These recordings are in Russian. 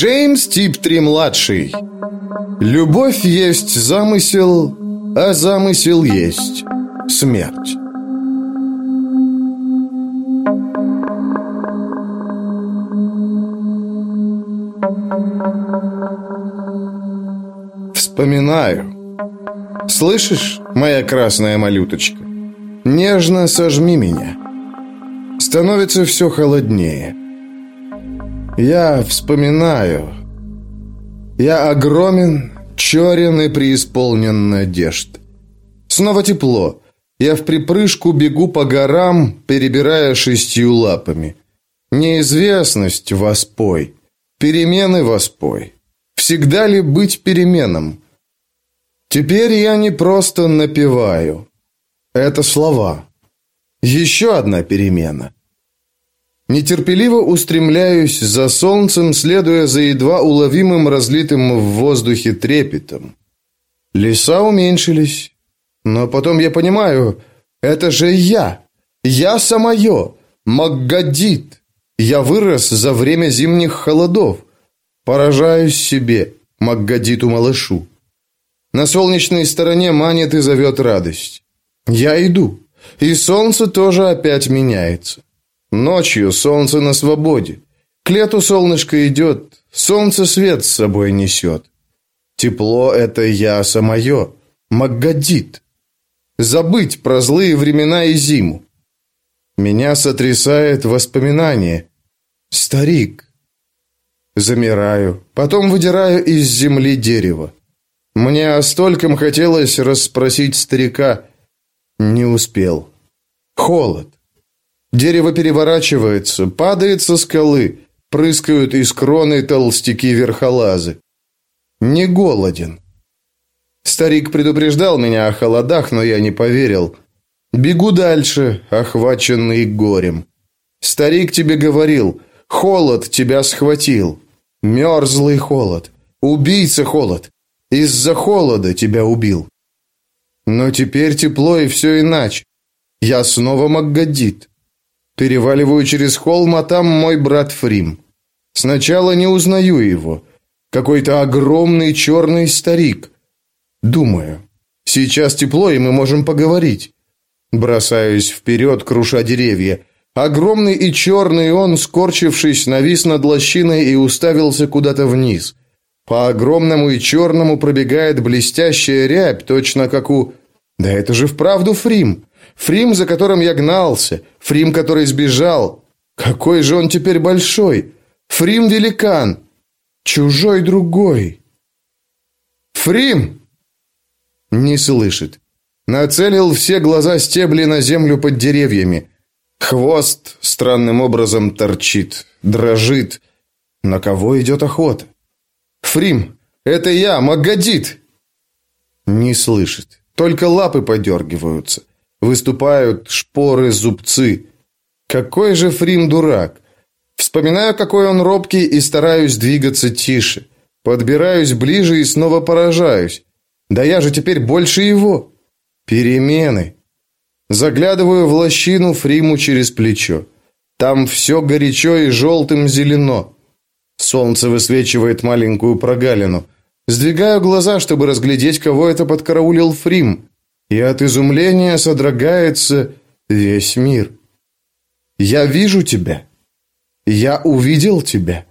Джеймс Тип-3-младший. Любовь есть замысел, а замысел есть смерть. Вспоминаю. Слышишь, моя красная малюточка? Нежно сожми меня. Становится все холоднее. Я вспоминаю. Я огромен, черен и преисполнен надежд. Снова тепло. Я в припрыжку бегу по горам, перебирая шестью лапами. Неизвестность воспой. Перемены воспой. Всегда ли быть переменом? Теперь я не просто напеваю. Это слова. Еще одна перемена. Нетерпеливо устремляюсь за солнцем, следуя за едва уловимым разлитым в воздухе трепетом. Леса уменьшились, но потом я понимаю, это же я. Я самое, Магадит. Я вырос за время зимних холодов. Поражаюсь себе, Магадиту малышу. На солнечной стороне манит и зовет радость. Я иду, и солнце тоже опять меняется. Ночью солнце на свободе. К лету солнышко идет, солнце свет с собой несет. Тепло — это я самое, Магадит. Забыть про злые времена и зиму. Меня сотрясает воспоминание. Старик. Замираю, потом выдираю из земли дерево. Мне о стольком хотелось расспросить старика. Не успел. Холод. Дерево переворачивается, падает со скалы, прыскают из кроны толстяки-верхолазы. Не голоден. Старик предупреждал меня о холодах, но я не поверил. Бегу дальше, охваченный горем. Старик тебе говорил, холод тебя схватил. Мерзлый холод. Убийца холод. Из-за холода тебя убил. Но теперь тепло и все иначе. Я снова Магадит. Переваливаю через холм, а там мой брат Фрим. Сначала не узнаю его. Какой-то огромный черный старик. Думаю, сейчас тепло, и мы можем поговорить. Бросаюсь вперед, круша деревья. Огромный и черный он, скорчившись, навис над лощиной и уставился куда-то вниз. По огромному и черному пробегает блестящая рябь, точно как у... Да это же вправду Фрим. Фрим, за которым я гнался, Фрим, который сбежал. Какой же он теперь большой! Фрим великан! Чужой другой! Фрим! Не слышит. Нацелил все глаза стебли на землю под деревьями. Хвост странным образом торчит, дрожит. На кого идет охота? Фрим, это я, Магадит! Не слышит. Только лапы подергиваются. Выступают шпоры-зубцы. Какой же Фрим дурак! Вспоминаю, какой он робкий, и стараюсь двигаться тише. Подбираюсь ближе и снова поражаюсь. Да я же теперь больше его. Перемены. Заглядываю в лощину Фриму через плечо. Там все горячо и желтым зелено. Солнце высвечивает маленькую прогалину. Сдвигаю глаза, чтобы разглядеть, кого это подкараулил Фрим и от изумления содрогается весь мир. Я вижу тебя. Я увидел тебя.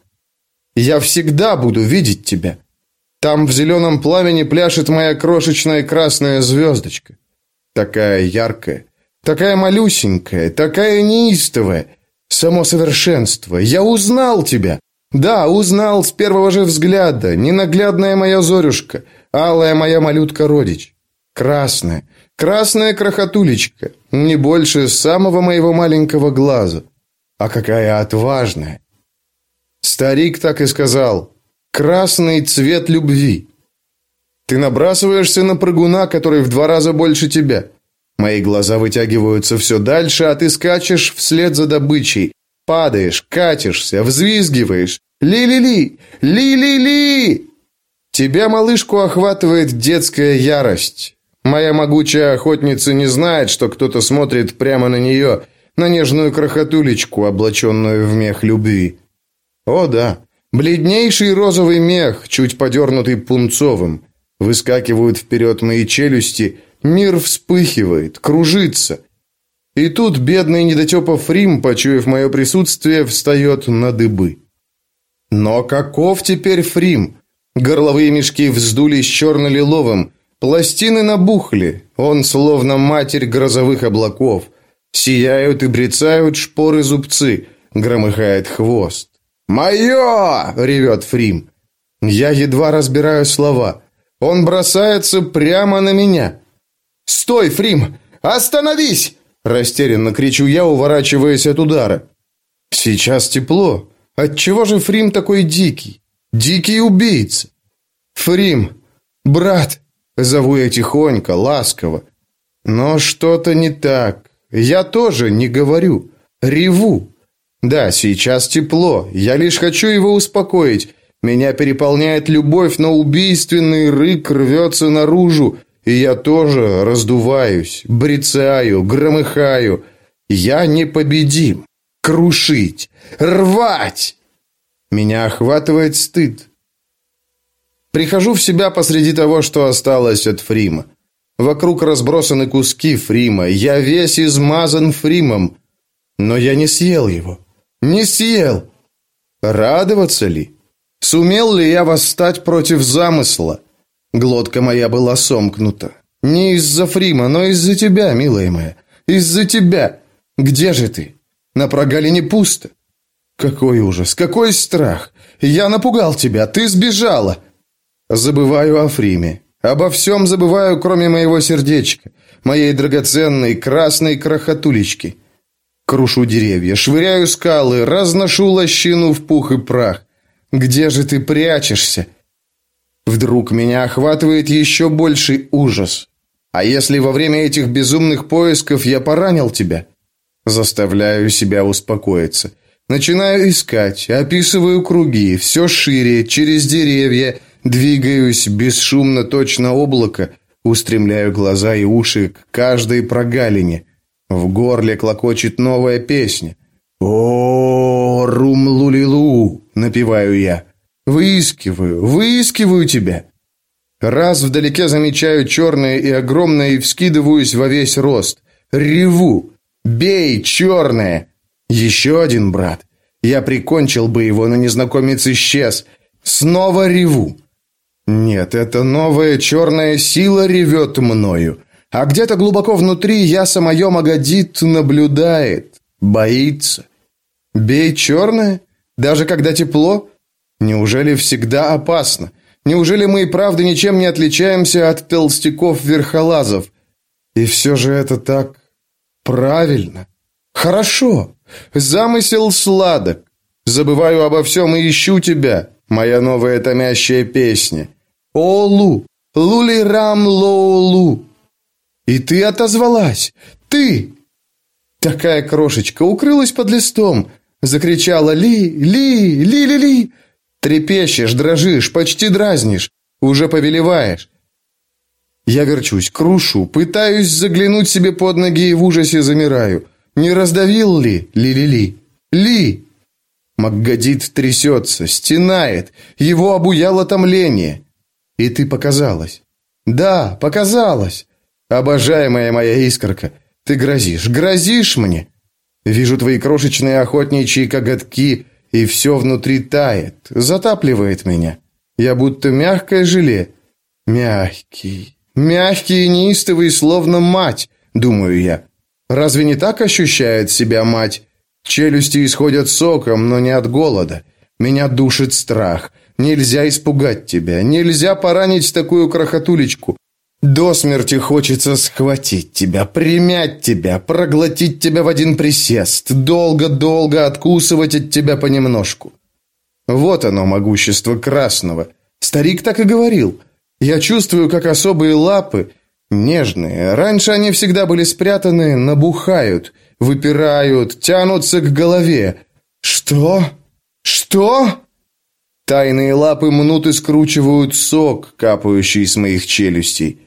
Я всегда буду видеть тебя. Там в зеленом пламени пляшет моя крошечная красная звездочка. Такая яркая, такая малюсенькая, такая неистовая. Само совершенство. Я узнал тебя. Да, узнал с первого же взгляда. Ненаглядная моя Зорюшка, алая моя малютка-родич. Красная, красная крохотулечка, не больше самого моего маленького глаза. А какая отважная. Старик так и сказал. Красный цвет любви. Ты набрасываешься на прыгуна, который в два раза больше тебя. Мои глаза вытягиваются все дальше, а ты скачешь вслед за добычей. Падаешь, катишься, взвизгиваешь. Ли-ли-ли! Ли-ли-ли! Тебя, малышку, охватывает детская ярость. Моя могучая охотница не знает, что кто-то смотрит прямо на нее, на нежную крохотулечку, облаченную в мех любви. О да, Бледнейший розовый мех, чуть подернутый пунцовым. Выскакивают вперед мои челюсти, мир вспыхивает, кружится. И тут бедный недотепа Фрим, почуяв мое присутствие, встает на дыбы. Но каков теперь Фрим? Горловые мешки вздулись черно-лиловым, пластины набухли, он словно матерь грозовых облаков. Сияют и брецают шпоры-зубцы, громыхает хвост. «Мое!» — ревет Фрим. Я едва разбираю слова. Он бросается прямо на меня. «Стой, Фрим! Остановись!» Растерянно кричу я, уворачиваясь от удара. Сейчас тепло. Отчего же Фрим такой дикий? Дикий убийца. Фрим, брат, зову я тихонько, ласково. Но что-то не так. Я тоже не говорю, реву. Да, сейчас тепло. Я лишь хочу его успокоить. Меня переполняет любовь, но убийственный рык рвется наружу, и я тоже раздуваюсь, брецаю, громыхаю. Я непобедим. Крушить, рвать. Меня охватывает стыд. Прихожу в себя посреди того, что осталось от Фрима. Вокруг разбросаны куски Фрима. Я весь измазан Фримом. Но я не съел его. Не съел. Радоваться ли? Сумел ли я восстать против замысла? Глотка моя была сомкнута. Не из-за Фрима, но из-за тебя, милая моя. Из-за тебя. Где же ты? На прогалине пусто. Какой ужас, какой страх. Я напугал тебя, ты сбежала. Забываю о Фриме. Обо всем забываю, кроме моего сердечка, моей драгоценной красной крохотулечки. Крушу деревья, швыряю скалы, разношу лощину в пух и прах. Где же ты прячешься? Вдруг меня охватывает еще больший ужас. А если во время этих безумных поисков я поранил тебя? Заставляю себя успокоиться. Начинаю искать, описываю круги, все шире, через деревья, двигаюсь бесшумно точно облако, устремляю глаза и уши к каждой прогалине. В горле клокочет новая песня. «О, рум-лулилу!» — напеваю я. «Выискиваю, выискиваю тебя!» Раз вдалеке замечаю черное и огромное и вскидываюсь во весь рост. Реву. «Бей, черное!» Еще один брат. Я прикончил бы его, но незнакомец исчез. Снова реву. Нет, эта новая черная сила ревет мною. А где-то глубоко внутри я самое Магадит наблюдает, боится. Бей черное? Даже когда тепло? Неужели всегда опасно? Неужели мы и правда ничем не отличаемся от толстяков-верхолазов? И все же это так правильно. Хорошо. Замысел сладок. Забываю обо всем и ищу тебя, моя новая томящая песня. О, Лу, Лули-рам Лоулу. И ты отозвалась. Ты! Такая крошечка укрылась под листом, закричала Ли, Ли, Ли, Ли, Ли. Трепещешь, дрожишь, почти дразнишь, уже повелеваешь. Я верчусь, крушу, пытаюсь заглянуть себе под ноги и в ужасе замираю. Не раздавил ли Ли-Ли-Ли? Ли! Макгадит трясется, стенает, его обуяло томление. И ты показалась. Да, показалась. Обожаемая моя искорка, ты грозишь, грозишь мне. Вижу твои крошечные охотничьи коготки, и все внутри тает, затапливает меня. Я будто мягкое желе. Мягкий, мягкий и неистовый, словно мать, думаю я. Разве не так ощущает себя мать? Челюсти исходят соком, но не от голода. Меня душит страх. Нельзя испугать тебя, нельзя поранить такую крохотулечку. До смерти хочется схватить тебя, примять тебя, проглотить тебя в один присест, долго-долго откусывать от тебя понемножку. Вот оно, могущество красного. Старик так и говорил. Я чувствую, как особые лапы Нежные. Раньше они всегда были спрятаны, набухают, выпирают, тянутся к голове. Что? Что? Тайные лапы мнут и скручивают сок, капающий с моих челюстей.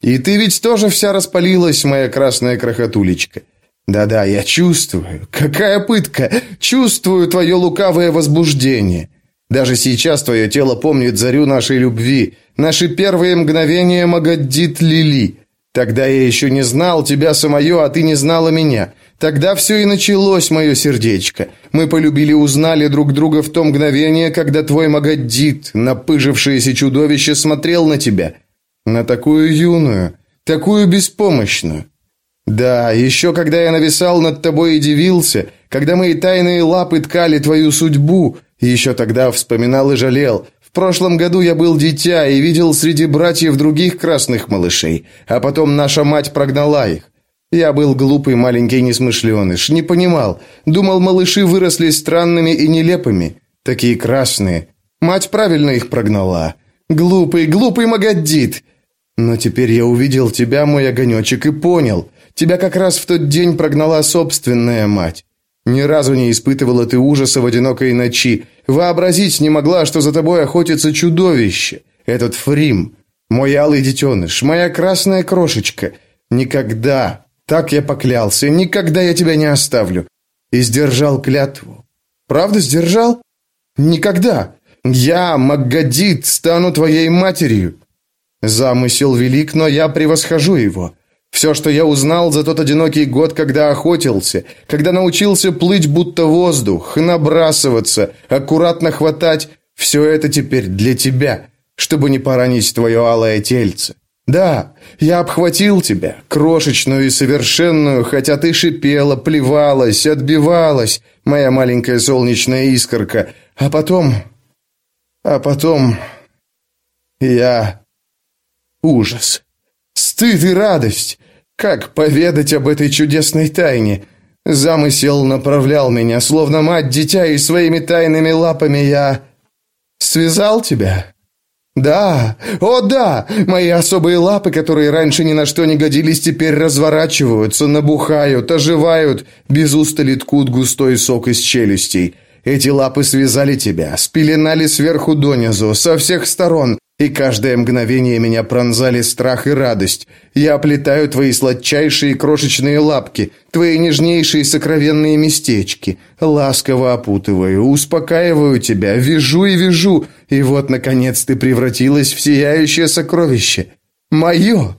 И ты ведь тоже вся распалилась, моя красная крохотулечка. Да-да, я чувствую. Какая пытка! Чувствую твое лукавое возбуждение. Даже сейчас твое тело помнит зарю нашей любви, наши первые мгновения Магаддит Лили. Тогда я еще не знал тебя самое, а ты не знала меня. Тогда все и началось, мое сердечко. Мы полюбили, узнали друг друга в то мгновение, когда твой Магаддит, напыжившееся чудовище, смотрел на тебя. На такую юную, такую беспомощную. Да, еще когда я нависал над тобой и дивился, когда мои тайные лапы ткали твою судьбу, еще тогда вспоминал и жалел. В прошлом году я был дитя и видел среди братьев других красных малышей, а потом наша мать прогнала их. Я был глупый маленький несмышленыш, не понимал. Думал, малыши выросли странными и нелепыми, такие красные. Мать правильно их прогнала. Глупый, глупый Магаддит. Но теперь я увидел тебя, мой огонечек, и понял. Тебя как раз в тот день прогнала собственная мать. Ни разу не испытывала ты ужаса в одинокой ночи. Вообразить не могла, что за тобой охотится чудовище. Этот Фрим, мой алый детеныш, моя красная крошечка. Никогда, так я поклялся, никогда я тебя не оставлю. И сдержал клятву. Правда сдержал? Никогда. Я, Магадит, стану твоей матерью. Замысел велик, но я превосхожу его. Все, что я узнал за тот одинокий год, когда охотился, когда научился плыть будто воздух, набрасываться, аккуратно хватать, все это теперь для тебя, чтобы не поранить твое алое тельце. Да, я обхватил тебя, крошечную и совершенную, хотя ты шипела, плевалась, отбивалась, моя маленькая солнечная искорка, а потом... А потом... Я... Ужас. Стыд и радость. Как поведать об этой чудесной тайне? Замысел направлял меня, словно мать дитя, и своими тайными лапами я... Связал тебя? Да, о да, мои особые лапы, которые раньше ни на что не годились, теперь разворачиваются, набухают, оживают, без устали ткут густой сок из челюстей. Эти лапы связали тебя, спеленали сверху донизу, со всех сторон, и каждое мгновение меня пронзали страх и радость. Я оплетаю твои сладчайшие крошечные лапки, твои нежнейшие сокровенные местечки. Ласково опутываю, успокаиваю тебя, вяжу и вяжу. И вот, наконец, ты превратилась в сияющее сокровище. Мое!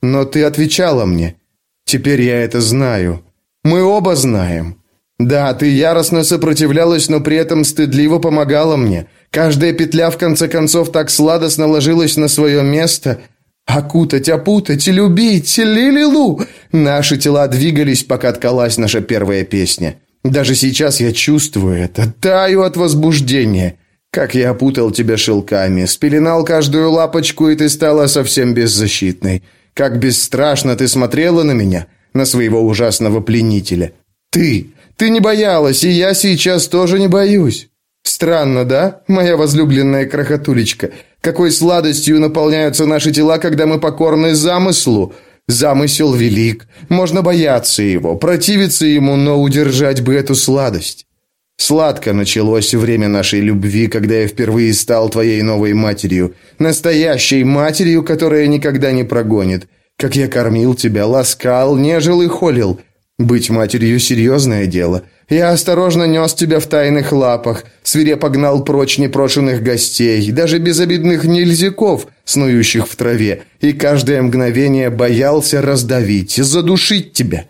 Но ты отвечала мне. Теперь я это знаю. Мы оба знаем. Да, ты яростно сопротивлялась, но при этом стыдливо помогала мне. Каждая петля в конце концов так сладостно ложилась на свое место. Окутать, опутать, любить, лилилу. Наши тела двигались, пока ткалась наша первая песня. Даже сейчас я чувствую это, таю от возбуждения. Как я опутал тебя шелками, спеленал каждую лапочку, и ты стала совсем беззащитной. Как бесстрашно ты смотрела на меня, на своего ужасного пленителя. Ты, ты не боялась, и я сейчас тоже не боюсь. Странно, да, моя возлюбленная крохотулечка? Какой сладостью наполняются наши тела, когда мы покорны замыслу? Замысел велик, можно бояться его, противиться ему, но удержать бы эту сладость. Сладко началось время нашей любви, когда я впервые стал твоей новой матерью, настоящей матерью, которая никогда не прогонит. Как я кормил тебя, ласкал, нежил и холил. Быть матерью серьезное дело. Я осторожно нес тебя в тайных лапах, свирепо гнал прочь непрошенных гостей, даже безобидных нельзяков, снующих в траве, и каждое мгновение боялся раздавить, задушить тебя.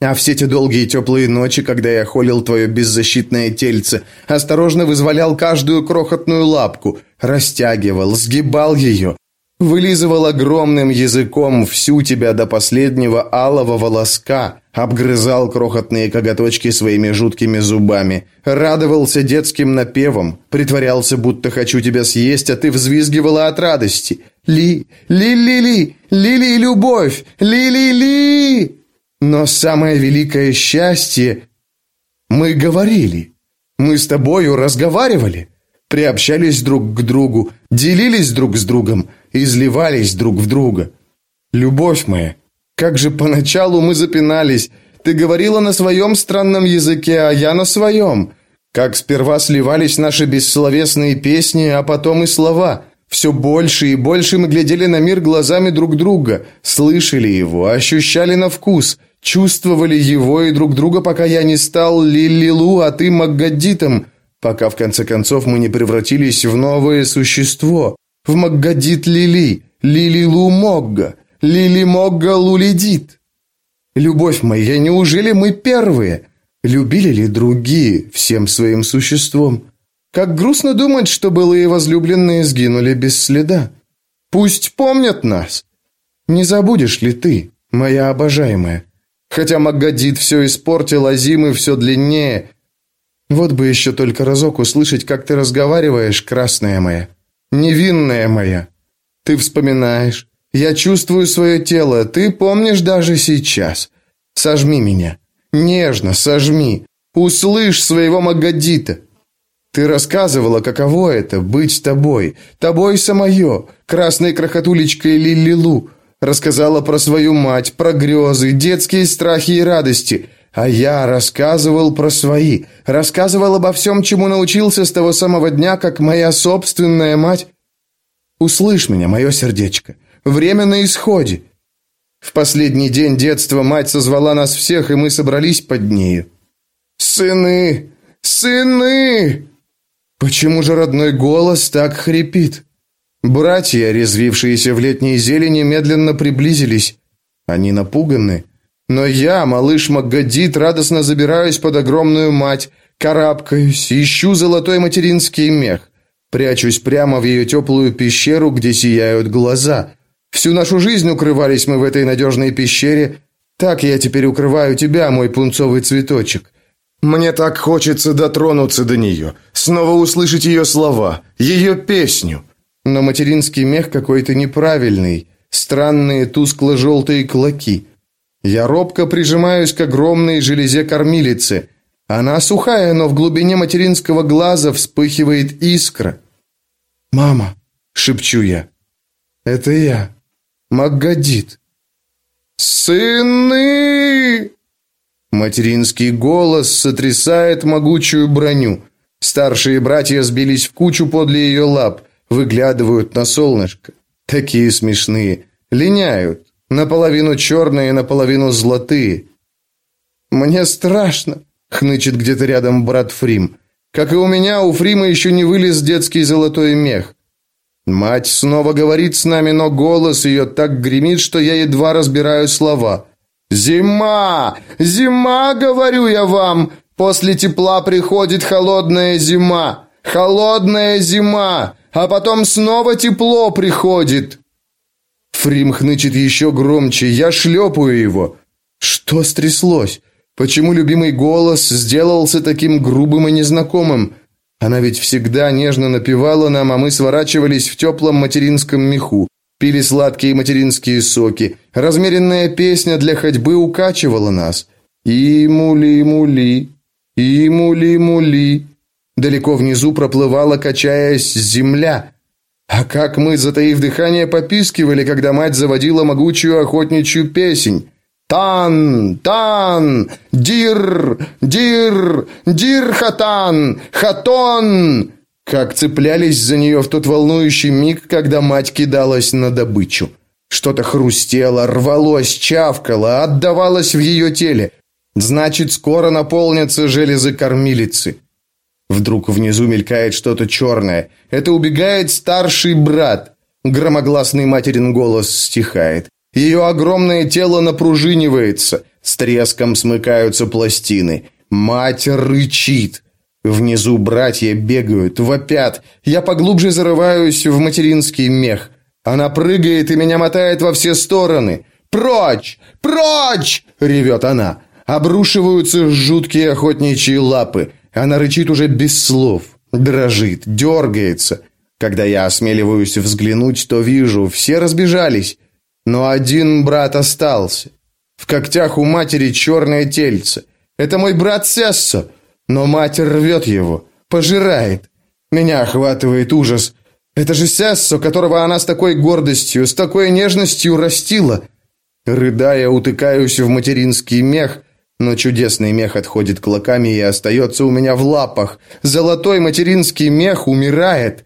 А все те долгие теплые ночи, когда я холил твое беззащитное тельце, осторожно вызволял каждую крохотную лапку, растягивал, сгибал ее, Вылизывал огромным языком всю тебя до последнего алого волоска, обгрызал крохотные коготочки своими жуткими зубами, радовался детским напевам, притворялся, будто хочу тебя съесть, а ты взвизгивала от радости. Ли, ли-ли-ли, ли-ли любовь, ли-ли-ли. Но самое великое счастье... Мы говорили. Мы с тобою разговаривали приобщались друг к другу, делились друг с другом, изливались друг в друга. Любовь моя, как же поначалу мы запинались. Ты говорила на своем странном языке, а я на своем. Как сперва сливались наши бессловесные песни, а потом и слова. Все больше и больше мы глядели на мир глазами друг друга, слышали его, ощущали на вкус, чувствовали его и друг друга, пока я не стал Лилилу, а ты Магадитом. Пока в конце концов мы не превратились в новое существо, в Магадит Лили, Лили Лу Могга, Лили Могга Лулидит. Любовь моя, неужели мы первые? Любили ли другие всем своим существом? Как грустно думать, что былые возлюбленные сгинули без следа. Пусть помнят нас. Не забудешь ли ты, моя обожаемая? Хотя Магадит все испортил, а зимы все длиннее. Вот бы еще только разок услышать, как ты разговариваешь, красная моя, невинная моя. Ты вспоминаешь. Я чувствую свое тело, ты помнишь даже сейчас. Сожми меня. Нежно сожми. Услышь своего Магадита. Ты рассказывала, каково это быть с тобой, тобой самое, красной крохотулечкой Лилилу. Рассказала про свою мать, про грезы, детские страхи и радости. А я рассказывал про свои, рассказывал обо всем, чему научился с того самого дня, как моя собственная мать... Услышь меня, мое сердечко. Время на исходе. В последний день детства мать созвала нас всех, и мы собрались под нею. Сыны! Сыны! Почему же родной голос так хрипит? Братья, резвившиеся в летней зелени, медленно приблизились. Они напуганы. Но я, малыш Магадит, радостно забираюсь под огромную мать, карабкаюсь, ищу золотой материнский мех. Прячусь прямо в ее теплую пещеру, где сияют глаза. Всю нашу жизнь укрывались мы в этой надежной пещере. Так я теперь укрываю тебя, мой пунцовый цветочек. Мне так хочется дотронуться до нее, снова услышать ее слова, ее песню. Но материнский мех какой-то неправильный, странные тускло-желтые клоки. Я робко прижимаюсь к огромной железе кормилицы. Она сухая, но в глубине материнского глаза вспыхивает искра. «Мама!» — шепчу я. «Это я, Магадит». «Сыны!» Материнский голос сотрясает могучую броню. Старшие братья сбились в кучу подле ее лап, выглядывают на солнышко. Такие смешные. Линяют. Наполовину черные, наполовину золотые. «Мне страшно», — хнычет где-то рядом брат Фрим. «Как и у меня, у Фрима еще не вылез детский золотой мех. Мать снова говорит с нами, но голос ее так гремит, что я едва разбираю слова. Зима! Зима, говорю я вам! После тепла приходит холодная зима! Холодная зима! А потом снова тепло приходит!» Фрим хнычет еще громче, я шлепаю его. Что стряслось? Почему любимый голос сделался таким грубым и незнакомым? Она ведь всегда нежно напевала нам, а мы сворачивались в теплом материнском меху. Пили сладкие материнские соки. Размеренная песня для ходьбы укачивала нас. И-мули-мули, и-мули-мули. Далеко внизу проплывала, качаясь, земля. А как мы, затаив дыхание, попискивали, когда мать заводила могучую охотничью песнь. «Тан! Тан! Дир! Дир! Дир хатан! Хатон!» Как цеплялись за нее в тот волнующий миг, когда мать кидалась на добычу. Что-то хрустело, рвалось, чавкало, отдавалось в ее теле. Значит, скоро наполнятся железы кормилицы. Вдруг внизу мелькает что-то черное. Это убегает старший брат. Громогласный материн голос стихает. Ее огромное тело напружинивается. С треском смыкаются пластины. Мать рычит. Внизу братья бегают, вопят. Я поглубже зарываюсь в материнский мех. Она прыгает и меня мотает во все стороны. «Прочь! Прочь!» — ревет она. Обрушиваются жуткие охотничьи лапы. Она рычит уже без слов. Дрожит, дергается. Когда я осмеливаюсь взглянуть, то вижу, все разбежались. Но один брат остался. В когтях у матери черное тельце. Это мой брат Сессо. Но мать рвет его, пожирает. Меня охватывает ужас. Это же Сессо, которого она с такой гордостью, с такой нежностью растила. Рыдая, утыкаюсь в материнский мех, но чудесный мех отходит клоками и остается у меня в лапах. Золотой материнский мех умирает.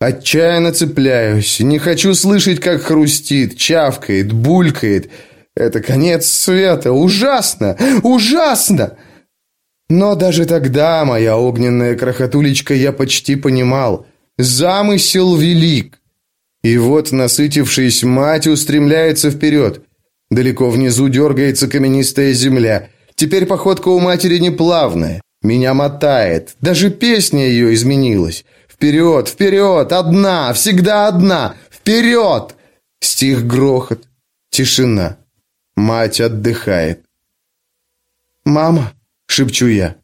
Отчаянно цепляюсь, не хочу слышать, как хрустит, чавкает, булькает. Это конец света, ужасно, ужасно! Но даже тогда, моя огненная крохотулечка, я почти понимал. Замысел велик. И вот, насытившись, мать устремляется вперед. Далеко внизу дергается каменистая земля. Теперь походка у матери не плавная. Меня мотает. Даже песня ее изменилась. Вперед, вперед, одна, всегда одна. Вперед! Стих грохот. Тишина. Мать отдыхает. «Мама!» — шепчу я.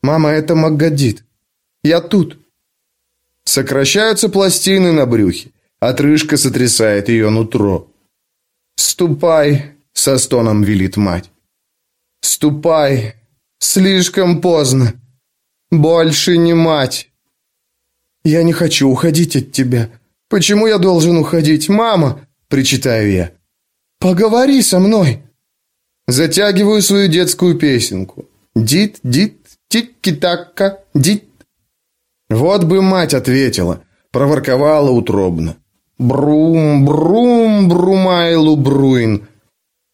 «Мама, это Магадит. Я тут». Сокращаются пластины на брюхе. Отрыжка сотрясает ее нутро. «Ступай!» — со стоном велит мать. «Ступай! Слишком поздно! Больше не мать!» «Я не хочу уходить от тебя. Почему я должен уходить, мама?» — причитаю я. «Поговори со мной!» Затягиваю свою детскую песенку. Дит, дит, тикки-такка, дит. Вот бы мать ответила, проворковала утробно. Брум, брум, брумайлу бруин.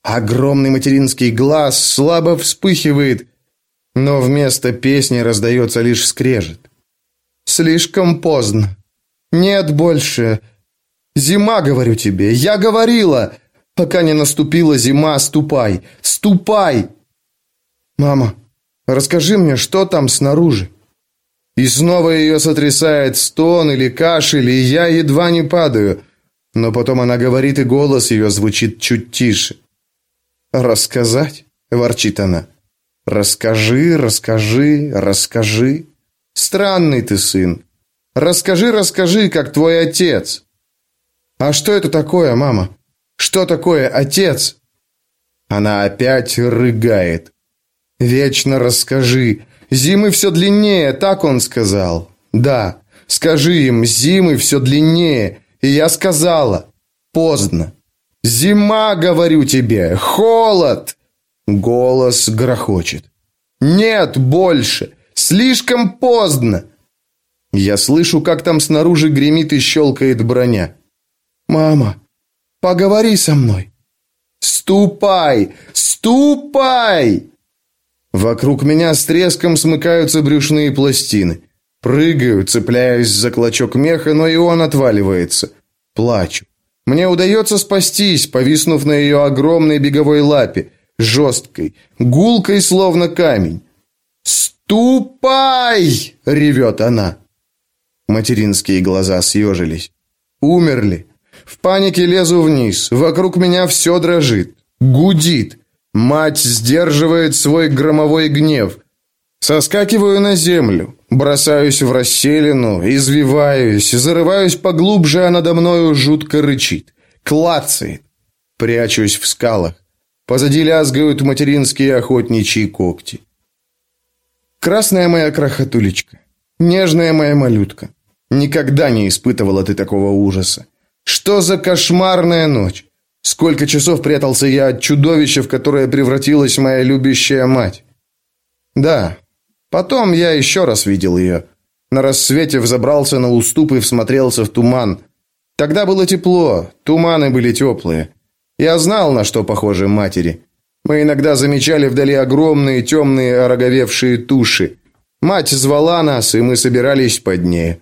Огромный материнский глаз слабо вспыхивает, но вместо песни раздается лишь скрежет. Слишком поздно. Нет больше. Зима, говорю тебе, я говорила. Пока не наступила зима, ступай, ступай. Мама, расскажи мне, что там снаружи? И снова ее сотрясает стон или кашель, и я едва не падаю. Но потом она говорит, и голос ее звучит чуть тише. «Рассказать?» – ворчит она. «Расскажи, расскажи, расскажи. Странный ты сын. Расскажи, расскажи, как твой отец». «А что это такое, мама?» Что такое отец?» Она опять рыгает. «Вечно расскажи. Зимы все длиннее, так он сказал. Да, скажи им, зимы все длиннее. И я сказала. Поздно. Зима, говорю тебе, холод!» Голос грохочет. «Нет больше! Слишком поздно!» Я слышу, как там снаружи гремит и щелкает броня. «Мама, Поговори со мной. Ступай! Ступай! Вокруг меня с треском смыкаются брюшные пластины. Прыгаю, цепляюсь за клочок меха, но и он отваливается. Плачу. Мне удается спастись, повиснув на ее огромной беговой лапе, жесткой, гулкой, словно камень. «Ступай!» — ревет она. Материнские глаза съежились. Умерли. В панике лезу вниз. Вокруг меня все дрожит. Гудит. Мать сдерживает свой громовой гнев. Соскакиваю на землю. Бросаюсь в расселину, извиваюсь, зарываюсь поглубже, а надо мною жутко рычит. Клацает. Прячусь в скалах. Позади лязгают материнские охотничьи когти. Красная моя крохотулечка, нежная моя малютка, никогда не испытывала ты такого ужаса. Что за кошмарная ночь? Сколько часов прятался я от чудовища, в которое превратилась моя любящая мать? Да, потом я еще раз видел ее. На рассвете взобрался на уступ и всмотрелся в туман. Тогда было тепло, туманы были теплые. Я знал, на что похожи матери. Мы иногда замечали вдали огромные темные ороговевшие туши. Мать звала нас, и мы собирались под ней.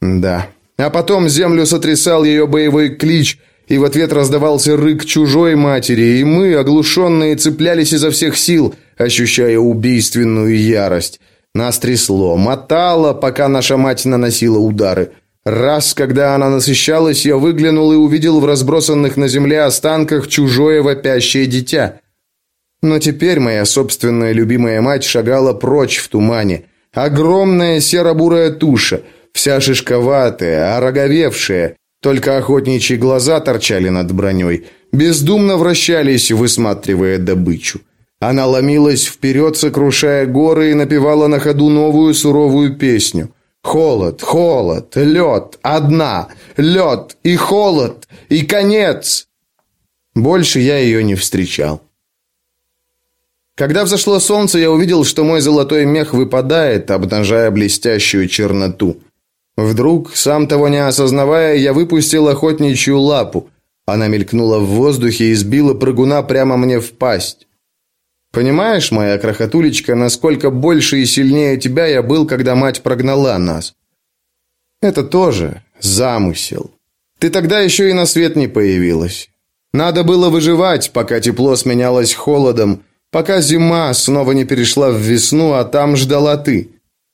Да, а потом землю сотрясал ее боевой клич, и в ответ раздавался рык чужой матери, и мы, оглушенные, цеплялись изо всех сил, ощущая убийственную ярость. Нас трясло, мотало, пока наша мать наносила удары. Раз, когда она насыщалась, я выглянул и увидел в разбросанных на земле останках чужое вопящее дитя. Но теперь моя собственная любимая мать шагала прочь в тумане. Огромная серо-бурая туша – вся шишковатая, ороговевшая, только охотничьи глаза торчали над броней, бездумно вращались, высматривая добычу. Она ломилась вперед, сокрушая горы и напевала на ходу новую суровую песню. «Холод, холод, лед, одна, лед и холод, и конец!» Больше я ее не встречал. Когда взошло солнце, я увидел, что мой золотой мех выпадает, обнажая блестящую черноту. Вдруг, сам того не осознавая, я выпустил охотничью лапу. Она мелькнула в воздухе и сбила прыгуна прямо мне в пасть. Понимаешь, моя крохотулечка, насколько больше и сильнее тебя я был, когда мать прогнала нас? Это тоже замысел. Ты тогда еще и на свет не появилась. Надо было выживать, пока тепло сменялось холодом, пока зима снова не перешла в весну, а там ждала ты.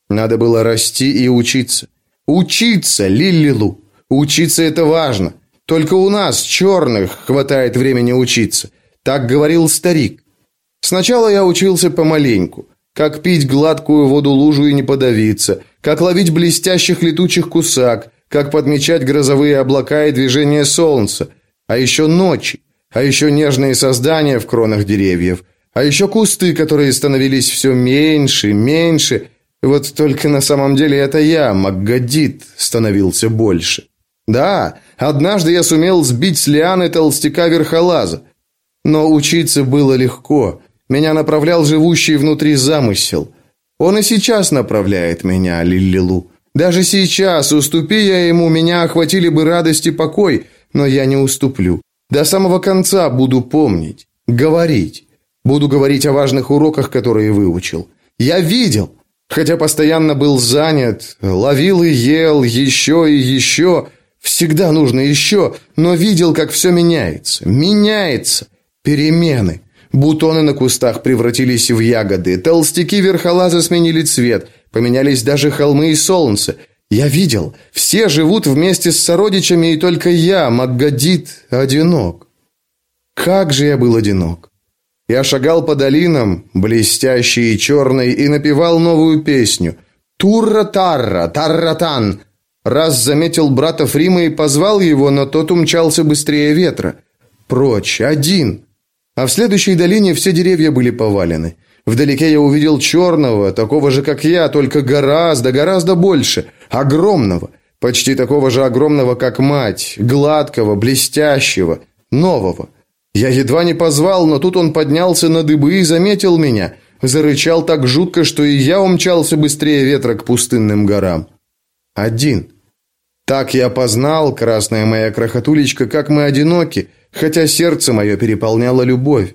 Надо было расти и учиться. Учиться, Лилилу. Учиться это важно. Только у нас, черных, хватает времени учиться. Так говорил старик. Сначала я учился помаленьку. Как пить гладкую воду лужу и не подавиться. Как ловить блестящих летучих кусак. Как подмечать грозовые облака и движение солнца. А еще ночи. А еще нежные создания в кронах деревьев. А еще кусты, которые становились все меньше, меньше. Вот только на самом деле это я, Магадит, становился больше. Да, однажды я сумел сбить с лианы толстяка верхолаза. Но учиться было легко. Меня направлял живущий внутри замысел. Он и сейчас направляет меня, Лиллилу. Даже сейчас, уступи я ему, меня охватили бы радость и покой, но я не уступлю. До самого конца буду помнить, говорить. Буду говорить о важных уроках, которые выучил. Я видел, хотя постоянно был занят, ловил и ел еще и еще, Всегда нужно еще, но видел, как все меняется. Меняется. Перемены. Бутоны на кустах превратились в ягоды. Толстяки верхолаза сменили цвет. Поменялись даже холмы и солнце. Я видел. Все живут вместе с сородичами, и только я, Магадит, одинок. Как же я был одинок. Я шагал по долинам, блестящий и черный, и напевал новую песню. «Турра-тарра, тарратан, Раз заметил брата Фрима и позвал его, но тот умчался быстрее ветра. Прочь, один. А в следующей долине все деревья были повалены. Вдалеке я увидел черного, такого же, как я, только гораздо, гораздо больше. Огромного. Почти такого же огромного, как мать. Гладкого, блестящего, нового. Я едва не позвал, но тут он поднялся на дыбы и заметил меня. Зарычал так жутко, что и я умчался быстрее ветра к пустынным горам. Один. Так я познал, красная моя крохотулечка, как мы одиноки, хотя сердце мое переполняло любовь.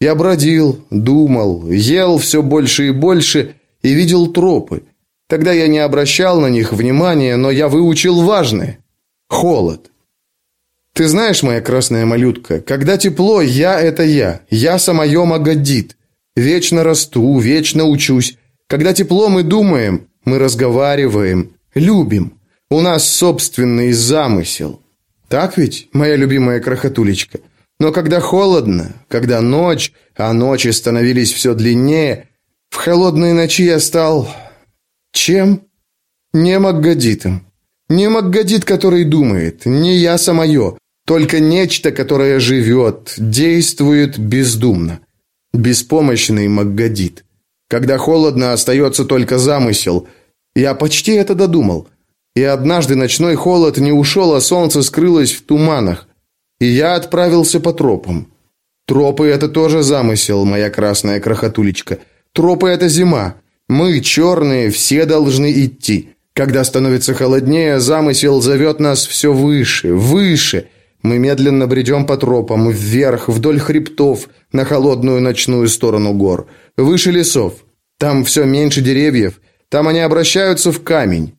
Я бродил, думал, ел все больше и больше и видел тропы. Тогда я не обращал на них внимания, но я выучил важное – холод. Ты знаешь, моя красная малютка, когда тепло, я – это я, я самое Магадит. Вечно расту, вечно учусь. Когда тепло, мы думаем, мы разговариваем, любим. У нас собственный замысел. Так ведь, моя любимая крохотулечка? Но когда холодно, когда ночь, а ночи становились все длиннее, в холодные ночи я стал... Чем? Не Маггадитом. Не Маггадит, который думает, не я самое, только нечто, которое живет, действует бездумно. Беспомощный Маггадит. Когда холодно, остается только замысел. Я почти это додумал. И однажды ночной холод не ушел, а солнце скрылось в туманах. И я отправился по тропам. Тропы – это тоже замысел, моя красная крохотулечка. Тропы – это зима. Мы, черные, все должны идти. Когда становится холоднее, замысел зовет нас все выше, выше. Мы медленно бредем по тропам, вверх, вдоль хребтов, на холодную ночную сторону гор. Выше лесов. Там все меньше деревьев. Там они обращаются в камень.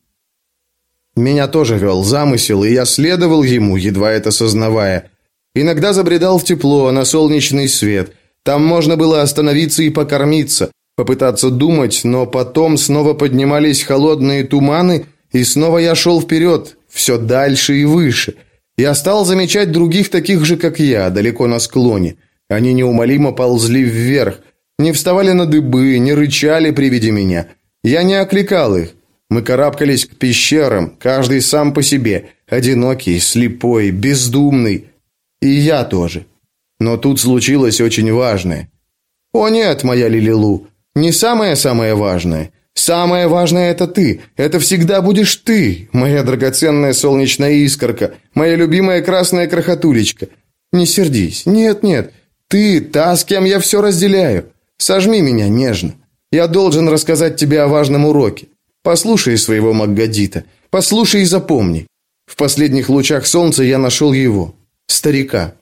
Меня тоже вел замысел, и я следовал ему, едва это сознавая. Иногда забредал в тепло, на солнечный свет. Там можно было остановиться и покормиться, попытаться думать, но потом снова поднимались холодные туманы, и снова я шел вперед, все дальше и выше. Я стал замечать других таких же, как я, далеко на склоне. Они неумолимо ползли вверх, не вставали на дыбы, не рычали при виде меня. Я не окликал их, мы карабкались к пещерам, каждый сам по себе, одинокий, слепой, бездумный. И я тоже. Но тут случилось очень важное. О нет, моя Лилилу, не самое-самое важное. Самое важное это ты. Это всегда будешь ты, моя драгоценная солнечная искорка, моя любимая красная крохотулечка. Не сердись. Нет, нет. Ты та, с кем я все разделяю. Сожми меня нежно. Я должен рассказать тебе о важном уроке. Послушай своего Магадита, послушай и запомни. В последних лучах солнца я нашел его, старика.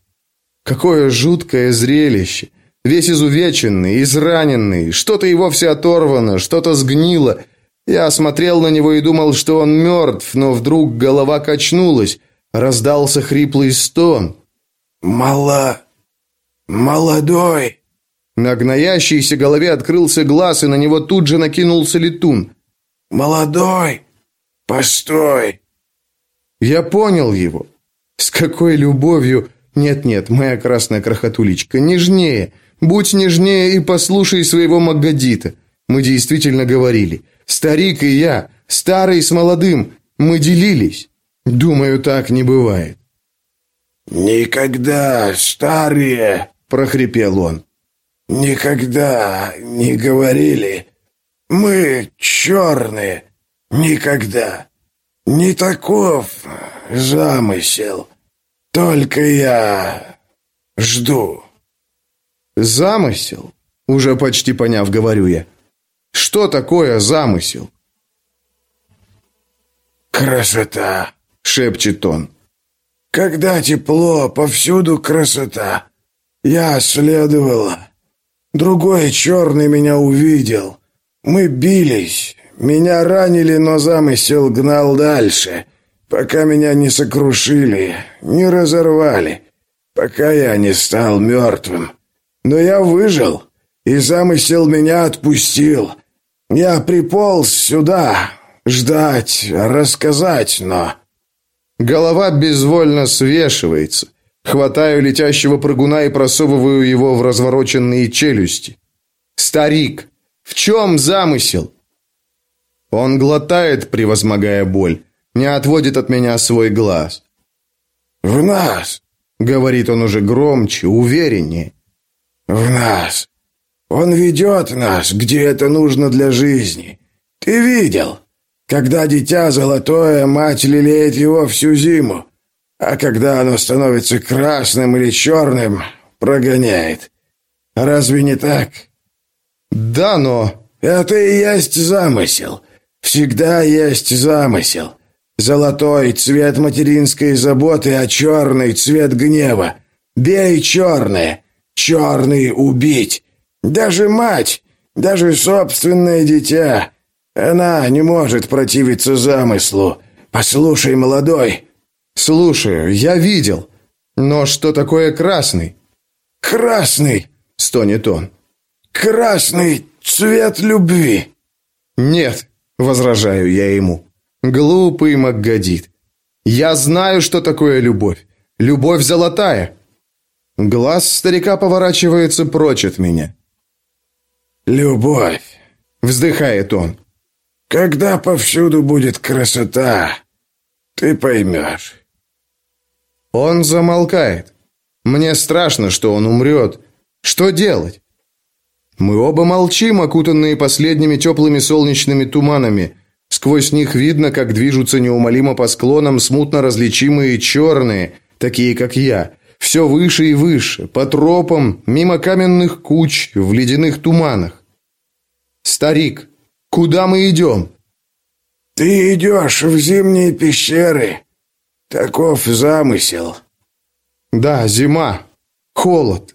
Какое жуткое зрелище! Весь изувеченный, израненный, что-то и вовсе оторвано, что-то сгнило. Я смотрел на него и думал, что он мертв, но вдруг голова качнулась. Раздался хриплый стон. «Мало... молодой!» На гноящейся голове открылся глаз, и на него тут же накинулся летун. «Молодой! Постой!» Я понял его. С какой любовью... Нет-нет, моя красная крохотулечка, нежнее. Будь нежнее и послушай своего Магадита. Мы действительно говорили. Старик и я, старый с молодым, мы делились. Думаю, так не бывает. «Никогда, старые!» – прохрипел он. «Никогда не говорили. Мы черные. Никогда. Не таков замысел. Только я жду». «Замысел?» Уже почти поняв, говорю я. «Что такое замысел?» «Красота!» — шепчет он. «Когда тепло, повсюду красота. Я следовала. Другой черный меня увидел. Мы бились. Меня ранили, но замысел гнал дальше, пока меня не сокрушили, не разорвали, пока я не стал мертвым. Но я выжил, и замысел меня отпустил. Я приполз сюда, ждать, рассказать, но...» Голова безвольно свешивается. Хватаю летящего прыгуна и просовываю его в развороченные челюсти. «Старик, в чем замысел?» Он глотает, превозмогая боль, не отводит от меня свой глаз. «В нас!» — говорит он уже громче, увереннее. «В нас! Он ведет нас, где это нужно для жизни. Ты видел? Когда дитя золотое, мать лелеет его всю зиму, а когда оно становится красным или черным, прогоняет. Разве не так?» «Да, но...» «Это и есть замысел. Всегда есть замысел. Золотой — цвет материнской заботы, а черный — цвет гнева. Бей черное. Черный — убить. Даже мать, даже собственное дитя. Она не может противиться замыслу. Послушай, молодой». «Слушаю, я видел. Но что такое красный?» «Красный!» — стонет он. «Красный цвет любви!» «Нет!» — возражаю я ему. «Глупый Магадит! Я знаю, что такое любовь. Любовь золотая!» Глаз старика поворачивается прочь от меня. «Любовь!» — вздыхает он. «Когда повсюду будет красота, ты поймешь». Он замолкает. Мне страшно, что он умрет. Что делать? Мы оба молчим, окутанные последними теплыми солнечными туманами. Сквозь них видно, как движутся неумолимо по склонам смутно различимые черные, такие как я. Все выше и выше, по тропам, мимо каменных куч, в ледяных туманах. «Старик, куда мы идем?» «Ты идешь в зимние пещеры. Таков замысел». «Да, зима. Холод.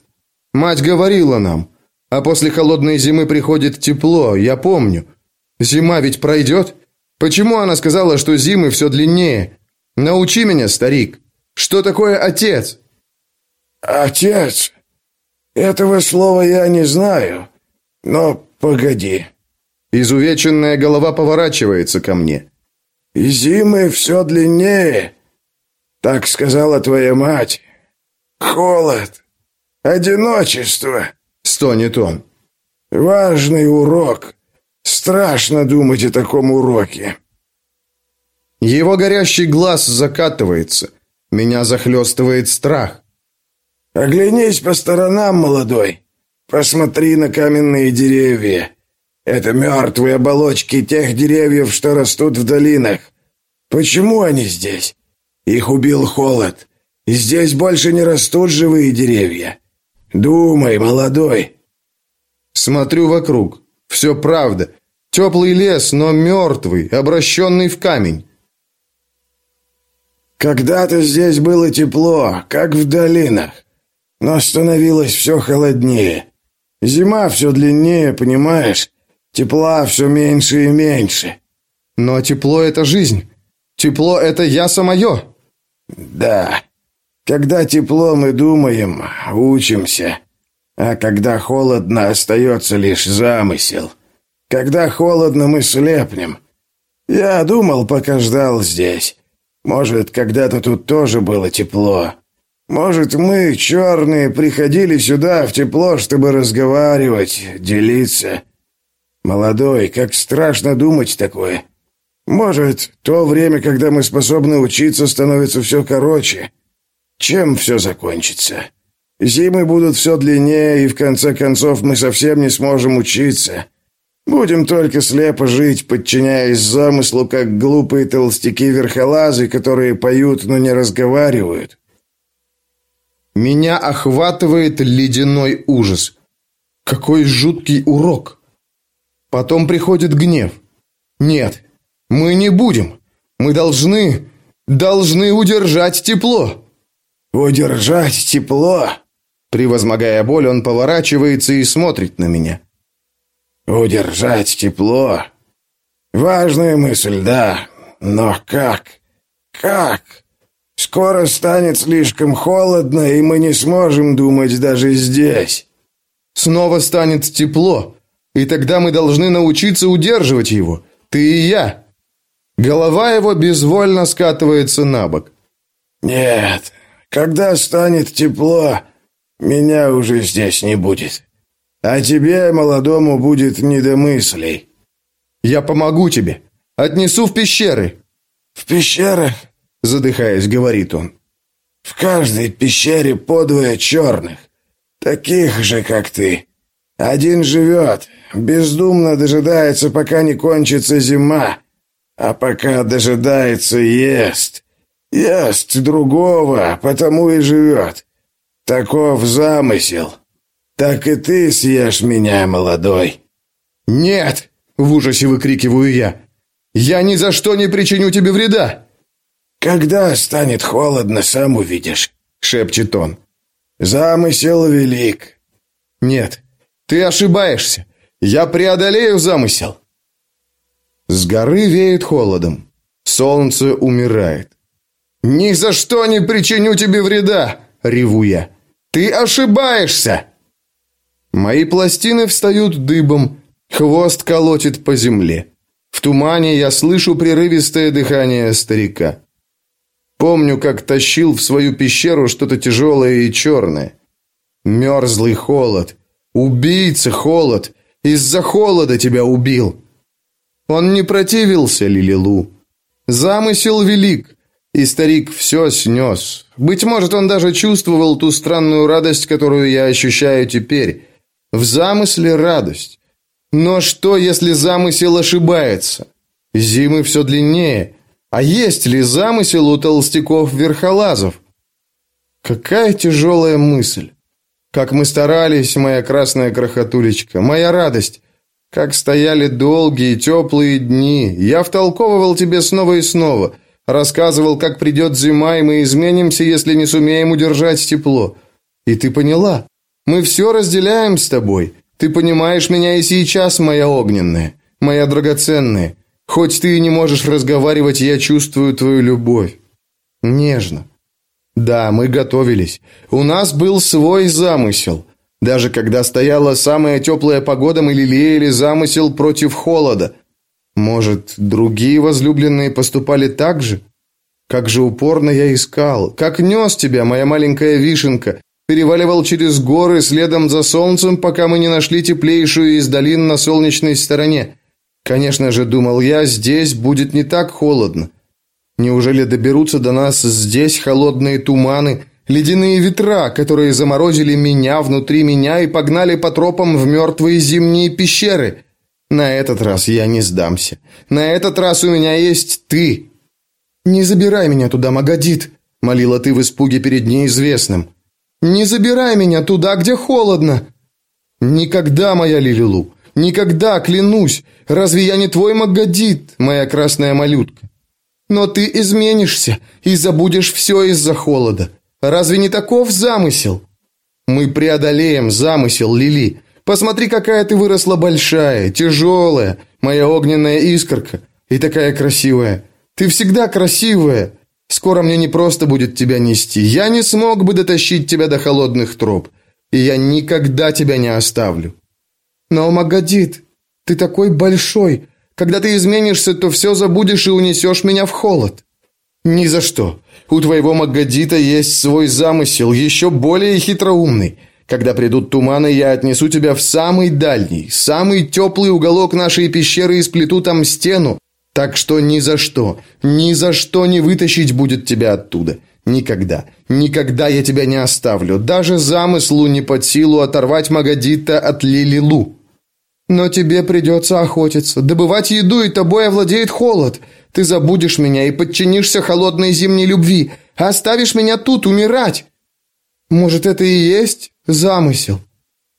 Мать говорила нам. А после холодной зимы приходит тепло, я помню. Зима ведь пройдет? Почему она сказала, что зимы все длиннее? Научи меня, старик. Что такое отец?» «Отец? Этого слова я не знаю. Но погоди». Изувеченная голова поворачивается ко мне. «Зимы все длиннее. Так сказала твоя мать. Холод. Одиночество стонет он. Важный урок. Страшно думать о таком уроке. Его горящий глаз закатывается. Меня захлестывает страх. Оглянись по сторонам, молодой. Посмотри на каменные деревья. Это мертвые оболочки тех деревьев, что растут в долинах. Почему они здесь? Их убил холод. Здесь больше не растут живые деревья. Думай, молодой. Смотрю вокруг. Все правда. Теплый лес, но мертвый, обращенный в камень. Когда-то здесь было тепло, как в долинах, но становилось все холоднее. Зима все длиннее, понимаешь? Тепла все меньше и меньше. Но тепло — это жизнь. Тепло — это я самое. Да. Когда тепло, мы думаем, учимся. А когда холодно, остается лишь замысел. Когда холодно, мы слепнем. Я думал, пока ждал здесь. Может, когда-то тут тоже было тепло. Может, мы, черные, приходили сюда в тепло, чтобы разговаривать, делиться. Молодой, как страшно думать такое. Может, то время, когда мы способны учиться, становится все короче. Чем все закончится? Зимы будут все длиннее, и в конце концов мы совсем не сможем учиться. Будем только слепо жить, подчиняясь замыслу, как глупые толстяки-верхолазы, которые поют, но не разговаривают. Меня охватывает ледяной ужас. Какой жуткий урок. Потом приходит гнев. Нет, мы не будем. Мы должны, должны удержать тепло. Удержать тепло? Превозмогая боль, он поворачивается и смотрит на меня. Удержать тепло. Важная мысль, да. Но как? Как? Скоро станет слишком холодно, и мы не сможем думать даже здесь. Снова станет тепло, и тогда мы должны научиться удерживать его. Ты и я. Голова его безвольно скатывается на бок. Нет, когда станет тепло, меня уже здесь не будет. А тебе, молодому, будет не до мыслей. Я помогу тебе. Отнесу в пещеры. В пещерах? Задыхаясь, говорит он. В каждой пещере по двое черных. Таких же, как ты. Один живет, бездумно дожидается, пока не кончится зима. А пока дожидается, ест. Ест другого, потому и живет. Таков замысел. Так и ты съешь меня, молодой. Нет, в ужасе выкрикиваю я. Я ни за что не причиню тебе вреда. Когда станет холодно, сам увидишь, шепчет он. Замысел велик. Нет, ты ошибаешься. Я преодолею замысел. С горы веет холодом. Солнце умирает. «Ни за что не причиню тебе вреда!» — реву я. «Ты ошибаешься!» Мои пластины встают дыбом, хвост колотит по земле. В тумане я слышу прерывистое дыхание старика. Помню, как тащил в свою пещеру что-то тяжелое и черное. Мерзлый холод. Убийца холод. Из-за холода тебя убил. Он не противился Лилилу. Замысел велик. И старик все снес. Быть может, он даже чувствовал ту странную радость, которую я ощущаю теперь. В замысле радость. Но что, если замысел ошибается? Зимы все длиннее. А есть ли замысел у толстяков-верхолазов? Какая тяжелая мысль. Как мы старались, моя красная крохотулечка, моя радость. Как стояли долгие, теплые дни. Я втолковывал тебе снова и снова – Рассказывал, как придет зима, и мы изменимся, если не сумеем удержать тепло. И ты поняла. Мы все разделяем с тобой. Ты понимаешь меня и сейчас, моя огненная, моя драгоценная. Хоть ты и не можешь разговаривать, я чувствую твою любовь. Нежно. Да, мы готовились. У нас был свой замысел. Даже когда стояла самая теплая погода, мы лелеяли замысел против холода. Может, другие возлюбленные поступали так же? Как же упорно я искал, как нес тебя, моя маленькая вишенка, переваливал через горы следом за солнцем, пока мы не нашли теплейшую из долин на солнечной стороне. Конечно же, думал я, здесь будет не так холодно. Неужели доберутся до нас здесь холодные туманы, ледяные ветра, которые заморозили меня внутри меня и погнали по тропам в мертвые зимние пещеры? На этот раз я не сдамся. На этот раз у меня есть ты. Не забирай меня туда, Магадит, молила ты в испуге перед неизвестным. Не забирай меня туда, где холодно. Никогда, моя Лилилу, никогда, клянусь. Разве я не твой Магадит, моя красная малютка? Но ты изменишься и забудешь все из-за холода. Разве не таков замысел? Мы преодолеем замысел, Лили. Посмотри, какая ты выросла большая, тяжелая, моя огненная искорка. И такая красивая. Ты всегда красивая. Скоро мне не просто будет тебя нести. Я не смог бы дотащить тебя до холодных троп. И я никогда тебя не оставлю. Но, Магадит, ты такой большой. Когда ты изменишься, то все забудешь и унесешь меня в холод. Ни за что. У твоего Магадита есть свой замысел, еще более хитроумный. Когда придут туманы, я отнесу тебя в самый дальний, самый теплый уголок нашей пещеры и сплету там стену, так что ни за что, ни за что не вытащить будет тебя оттуда. Никогда, никогда я тебя не оставлю. Даже замыслу не под силу оторвать Магадита от Лилилу. Но тебе придется охотиться, добывать еду, и тобой овладеет холод. Ты забудешь меня и подчинишься холодной зимней любви, оставишь меня тут умирать. Может, это и есть замысел?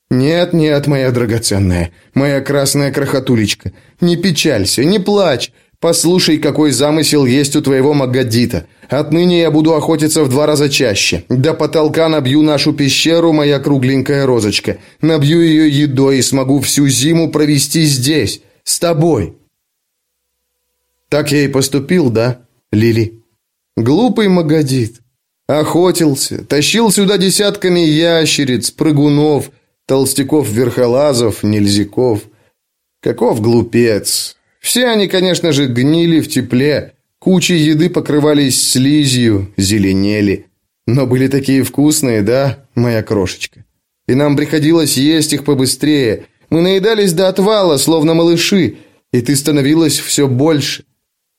Нет, нет, моя драгоценная, моя красная крохотулечка, не печалься, не плачь. Послушай, какой замысел есть у твоего Магадита. Отныне я буду охотиться в два раза чаще. До потолка набью нашу пещеру, моя кругленькая розочка. Набью ее едой и смогу всю зиму провести здесь, с тобой. Так я и поступил, да, Лили? Глупый Магадит. Охотился, тащил сюда десятками ящериц, прыгунов, толстяков-верхолазов, нельзяков. Каков глупец, все они, конечно же, гнили в тепле, кучи еды покрывались слизью, зеленели. Но были такие вкусные, да, моя крошечка? И нам приходилось есть их побыстрее. Мы наедались до отвала, словно малыши, и ты становилась все больше.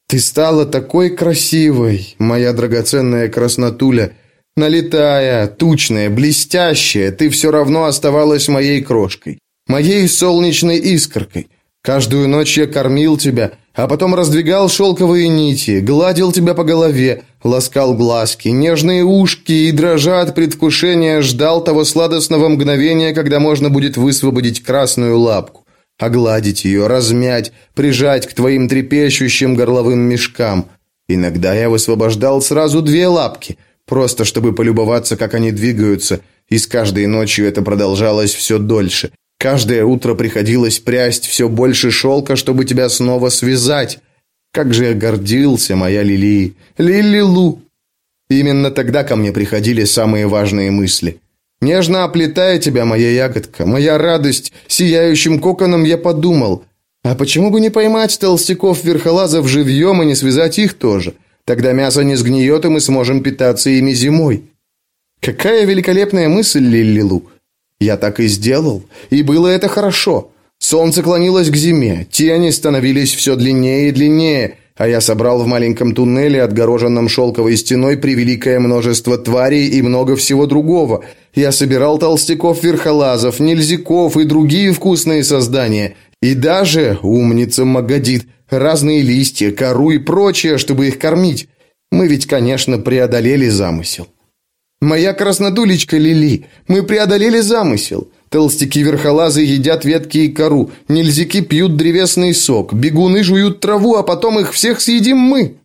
Ты стала такой красивой, моя драгоценная краснотуля. Налетая, тучная, блестящая, ты все равно оставалась моей крошкой, моей солнечной искоркой. Каждую ночь я кормил тебя, а потом раздвигал шелковые нити, гладил тебя по голове, ласкал глазки, нежные ушки и, дрожа от предвкушения, ждал того сладостного мгновения, когда можно будет высвободить красную лапку, огладить ее, размять, прижать к твоим трепещущим горловым мешкам. Иногда я высвобождал сразу две лапки, просто чтобы полюбоваться, как они двигаются, и с каждой ночью это продолжалось все дольше, Каждое утро приходилось прясть все больше шелка, чтобы тебя снова связать. Как же я гордился, моя Лили. Лили-Лу. Именно тогда ко мне приходили самые важные мысли. Нежно оплетая тебя, моя ягодка, моя радость, сияющим коконом я подумал, а почему бы не поймать толстяков-верхолазов живьем и не связать их тоже? Тогда мясо не сгниет, и мы сможем питаться ими зимой. Какая великолепная мысль, Лилилу! Я так и сделал, и было это хорошо. Солнце клонилось к зиме, тени становились все длиннее и длиннее, а я собрал в маленьком туннеле, отгороженном шелковой стеной, превеликое множество тварей и много всего другого. Я собирал толстяков-верхолазов, нельзяков и другие вкусные создания. И даже, умница Магадит, разные листья, кору и прочее, чтобы их кормить. Мы ведь, конечно, преодолели замысел. «Моя краснодулечка Лили, мы преодолели замысел. Толстяки-верхолазы едят ветки и кору, нельзяки пьют древесный сок, бегуны жуют траву, а потом их всех съедим мы».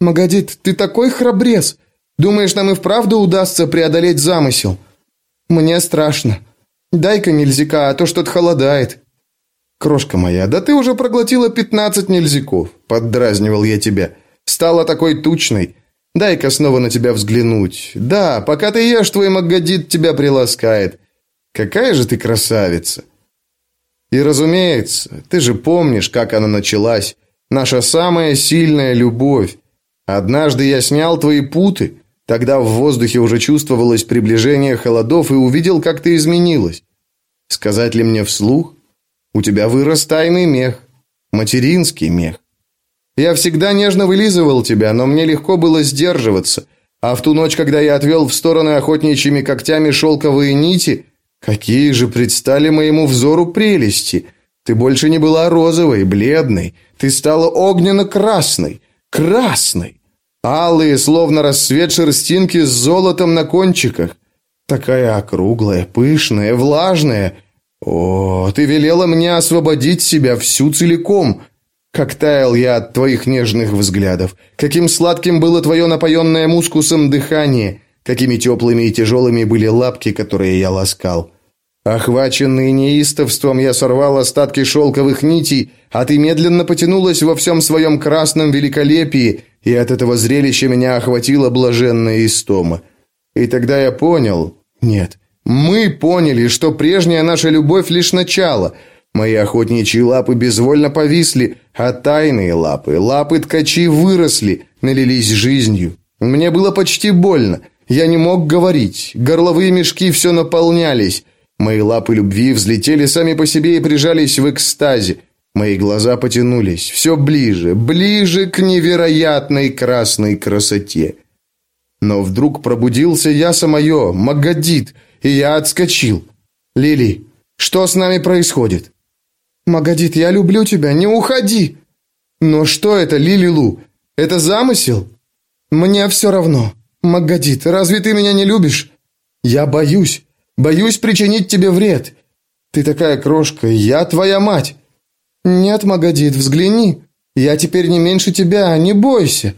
«Магадит, ты такой храбрец! Думаешь, нам и вправду удастся преодолеть замысел?» «Мне страшно. Дай-ка нельзяка, а то что-то холодает». «Крошка моя, да ты уже проглотила пятнадцать нельзяков», — поддразнивал я тебя. «Стала такой тучной». Дай-ка снова на тебя взглянуть. Да, пока ты ешь, твой Магадит тебя приласкает. Какая же ты красавица!» И, разумеется, ты же помнишь, как она началась. Наша самая сильная любовь. Однажды я снял твои путы. Тогда в воздухе уже чувствовалось приближение холодов и увидел, как ты изменилась. Сказать ли мне вслух? У тебя вырос тайный мех. Материнский мех. Я всегда нежно вылизывал тебя, но мне легко было сдерживаться. А в ту ночь, когда я отвел в стороны охотничьими когтями шелковые нити, какие же предстали моему взору прелести. Ты больше не была розовой, бледной. Ты стала огненно-красной. Красной. Алые, словно рассвет шерстинки с золотом на кончиках. Такая округлая, пышная, влажная. О, ты велела мне освободить себя всю целиком, как таял я от твоих нежных взглядов, каким сладким было твое напоенное мускусом дыхание, какими теплыми и тяжелыми были лапки, которые я ласкал. Охваченный неистовством, я сорвал остатки шелковых нитей, а ты медленно потянулась во всем своем красном великолепии, и от этого зрелища меня охватила блаженная истома. И тогда я понял... Нет, мы поняли, что прежняя наша любовь лишь начало. Мои охотничьи лапы безвольно повисли, а тайные лапы, лапы ткачи выросли, налились жизнью. Мне было почти больно. Я не мог говорить. Горловые мешки все наполнялись. Мои лапы любви взлетели сами по себе и прижались в экстазе. Мои глаза потянулись все ближе, ближе к невероятной красной красоте. Но вдруг пробудился я самое, Магадит, и я отскочил. «Лили, что с нами происходит?» «Магадит, я люблю тебя, не уходи!» «Но что это, Лилилу? Это замысел?» «Мне все равно. Магадит, разве ты меня не любишь?» «Я боюсь. Боюсь причинить тебе вред. Ты такая крошка, я твоя мать. Нет, Магадит, взгляни. Я теперь не меньше тебя, не бойся.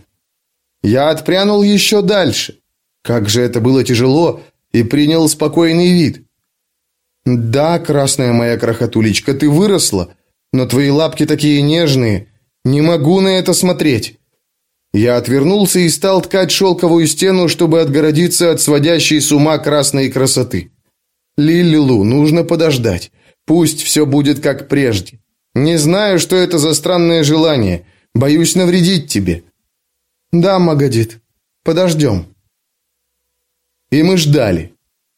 Я отпрянул еще дальше. Как же это было тяжело, и принял спокойный вид. Да, красная моя крохотулечка, ты выросла, но твои лапки такие нежные. Не могу на это смотреть. Я отвернулся и стал ткать шелковую стену, чтобы отгородиться от сводящей с ума красной красоты. Лилилу, нужно подождать. Пусть все будет как прежде. Не знаю, что это за странное желание. Боюсь навредить тебе. Да, Магадит. Подождем. И мы ждали.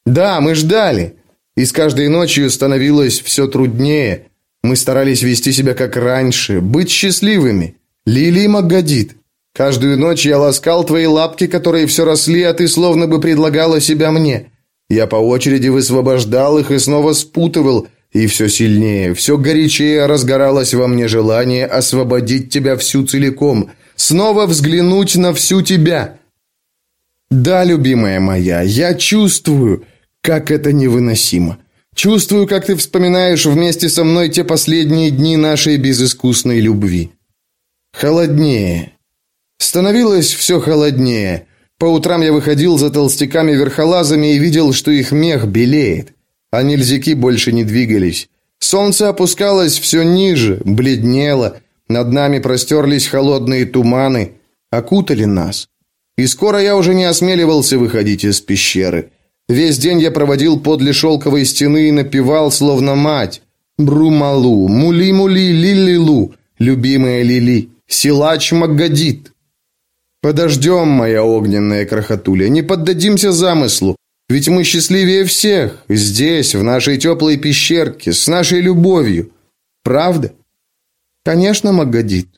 Да, мы ждали. И с каждой ночью становилось все труднее. Мы старались вести себя как раньше, быть счастливыми. Лили Магадит. Каждую ночь я ласкал твои лапки, которые все росли, а ты словно бы предлагала себя мне. Я по очереди высвобождал их и снова спутывал, и все сильнее, все горячее разгоралось во мне желание освободить тебя всю целиком, снова взглянуть на всю тебя. Да, любимая моя, я чувствую, как это невыносимо. Чувствую, как ты вспоминаешь вместе со мной те последние дни нашей безыскусной любви. Холоднее. Становилось все холоднее. По утрам я выходил за толстяками-верхолазами и видел, что их мех белеет, а нельзяки больше не двигались. Солнце опускалось все ниже, бледнело, над нами простерлись холодные туманы, окутали нас. И скоро я уже не осмеливался выходить из пещеры. Весь день я проводил подле шелковой стены и напевал, словно мать. Брумалу, мули-мули, лили-лу, любимая Лили, силач Магадит. Подождем, моя огненная крохотуля, не поддадимся замыслу. Ведь мы счастливее всех, здесь, в нашей теплой пещерке, с нашей любовью. Правда? Конечно, Магадит.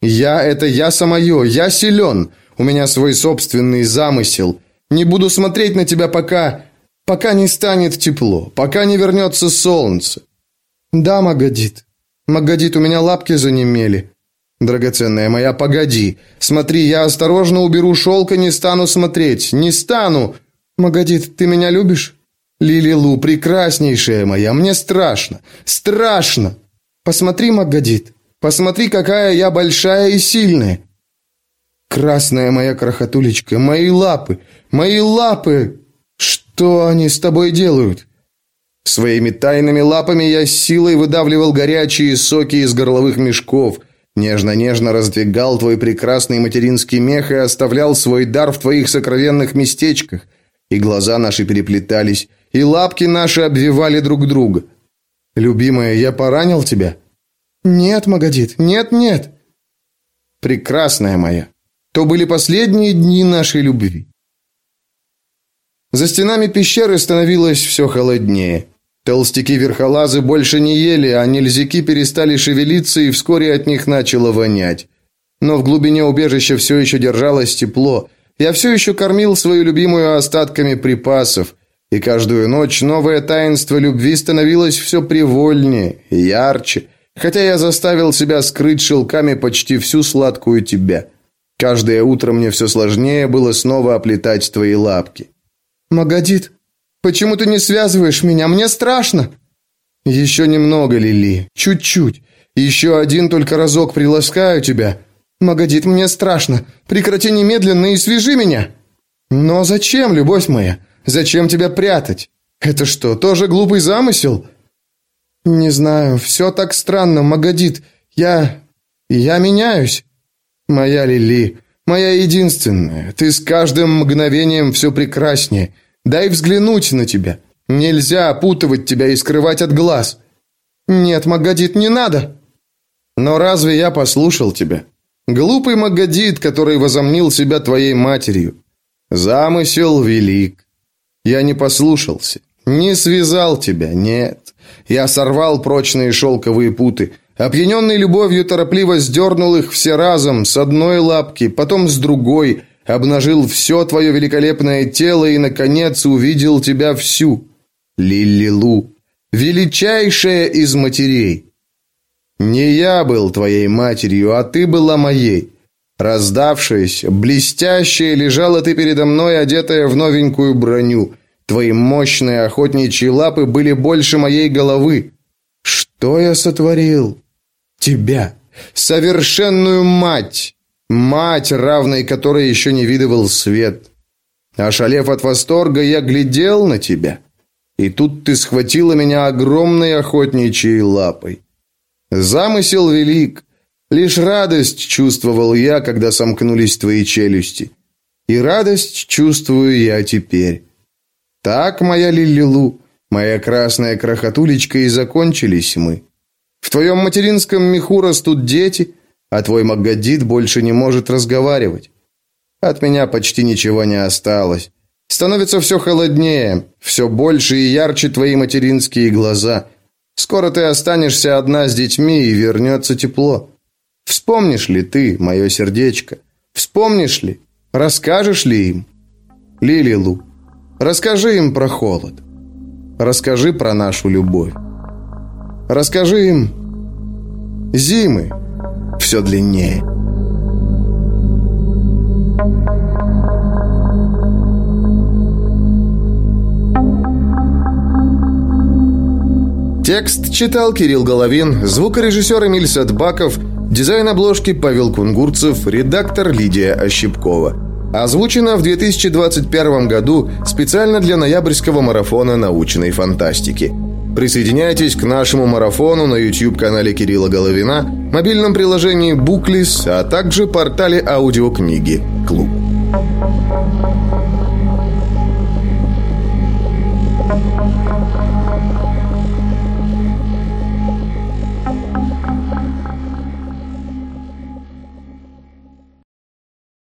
Я – это я самое, я силен. У меня свой собственный замысел. Не буду смотреть на тебя, пока... Пока не станет тепло, пока не вернется солнце. Да, Магадит. Магадит, у меня лапки занемели. «Драгоценная моя, погоди. Смотри, я осторожно уберу шелк и не стану смотреть. Не стану. Магадит, ты меня любишь?» «Лилилу, прекраснейшая моя, мне страшно. Страшно. Посмотри, Магадит. Посмотри, какая я большая и сильная. Красная моя крохотулечка, мои лапы, мои лапы. Что они с тобой делают?» Своими тайными лапами я с силой выдавливал горячие соки из горловых мешков – Нежно-нежно раздвигал твой прекрасный материнский мех и оставлял свой дар в твоих сокровенных местечках. И глаза наши переплетались, и лапки наши обвивали друг друга. Любимая, я поранил тебя? Нет, Магадит, нет, нет. Прекрасная моя. То были последние дни нашей любви. За стенами пещеры становилось все холоднее. Толстяки-верхолазы больше не ели, а нельзяки перестали шевелиться, и вскоре от них начало вонять. Но в глубине убежища все еще держалось тепло. Я все еще кормил свою любимую остатками припасов, и каждую ночь новое таинство любви становилось все привольнее и ярче, хотя я заставил себя скрыть шелками почти всю сладкую тебя. Каждое утро мне все сложнее было снова оплетать твои лапки. «Магадит», Почему ты не связываешь меня? Мне страшно!» «Еще немного, Лили, чуть-чуть. Еще один только разок приласкаю тебя. Магадит, мне страшно. Прекрати немедленно и свяжи меня!» «Но зачем, любовь моя? Зачем тебя прятать?» Это что, тоже глупый замысел? Не знаю, все так странно, Магадит. Я... я меняюсь. Моя Лили, моя единственная, ты с каждым мгновением все прекраснее. Дай взглянуть на тебя. Нельзя опутывать тебя и скрывать от глаз. Нет, Магадит, не надо. Но разве я послушал тебя? Глупый Магадит, который возомнил себя твоей матерью. Замысел велик. Я не послушался, не связал тебя, нет. Я сорвал прочные шелковые путы, опьяненный любовью торопливо сдернул их все разом, с одной лапки, потом с другой, обнажил все твое великолепное тело и, наконец, увидел тебя всю. Лилилу, величайшая из матерей. Не я был твоей матерью, а ты была моей. Раздавшаяся, блестящая, лежала ты передо мной, одетая в новенькую броню. Твои мощные охотничьи лапы были больше моей головы. Что я сотворил? Тебя, совершенную мать, мать, равной которой еще не видывал свет. Ошалев от восторга, я глядел на тебя, и тут ты схватила меня огромной охотничьей лапой. Замысел велик. Лишь радость чувствовал я, когда сомкнулись твои челюсти. И радость чувствую я теперь. Так, моя Лилилу, моя красная крохотулечка, и закончились мы. В твоем материнском меху растут дети, а твой Магадит больше не может разговаривать. От меня почти ничего не осталось. Становится все холоднее, все больше и ярче твои материнские глаза – Скоро ты останешься одна с детьми и вернется тепло. Вспомнишь ли ты, мое сердечко? Вспомнишь ли? Расскажешь ли им? Лилилу, расскажи им про холод. Расскажи про нашу любовь. Расскажи им зимы все длиннее. Текст читал Кирилл Головин, звукорежиссер Эмиль Садбаков, дизайн обложки Павел Кунгурцев, редактор Лидия Ощепкова. Озвучено в 2021 году специально для ноябрьского марафона научной фантастики. Присоединяйтесь к нашему марафону на YouTube-канале Кирилла Головина, мобильном приложении Буклис, а также портале аудиокниги «Клуб».